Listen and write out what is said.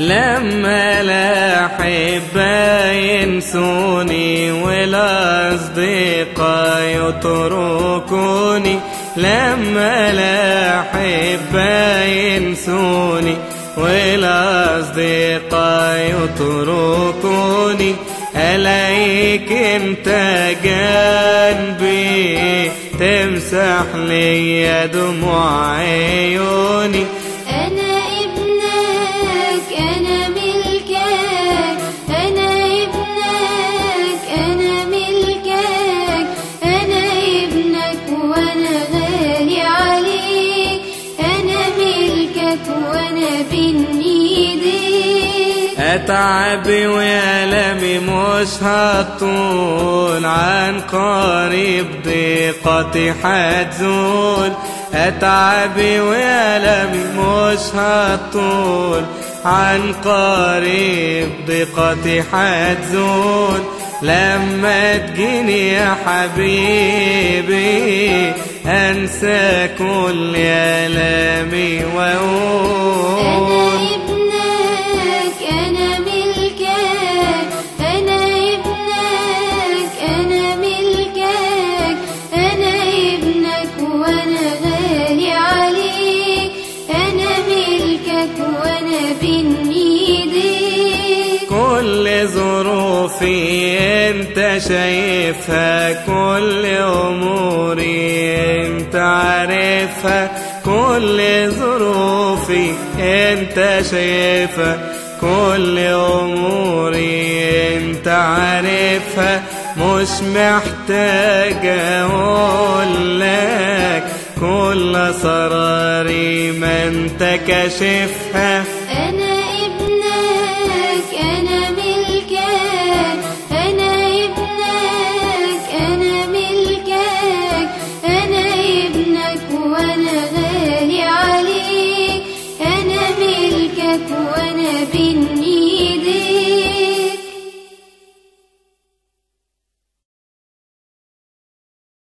لما الأحبة ينسوني والأصدقاء يتركوني لما الأحبة ينسوني والأصدقاء يتركوني ألاقيك انت جنبي تمسح لي دموع عيوني ملكك وأنا بين إيديك أتعبي وألمي مش هطول عن قريب ضيقتي حتزول. أتعبي وألمي مش هطول عن قريب ضيقتي حتزول. لما تجيني يا حبيبي أنسى كل ألامي أنا وأقول ابنك أنا ملكك أنا ابنك أنا ملكك. أنا ابنك وأنا غالي عليك. أنا ملكك وأنا بين إيديك. كل ظروفي أنت شايفها كل أموري انت عارفها كل ظروفي انت شايفها كل أموري انت عارفها. مش محتاج أقول لك كل اسراري ما انت كاشفها. لك وأنا بيه